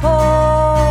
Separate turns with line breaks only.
破。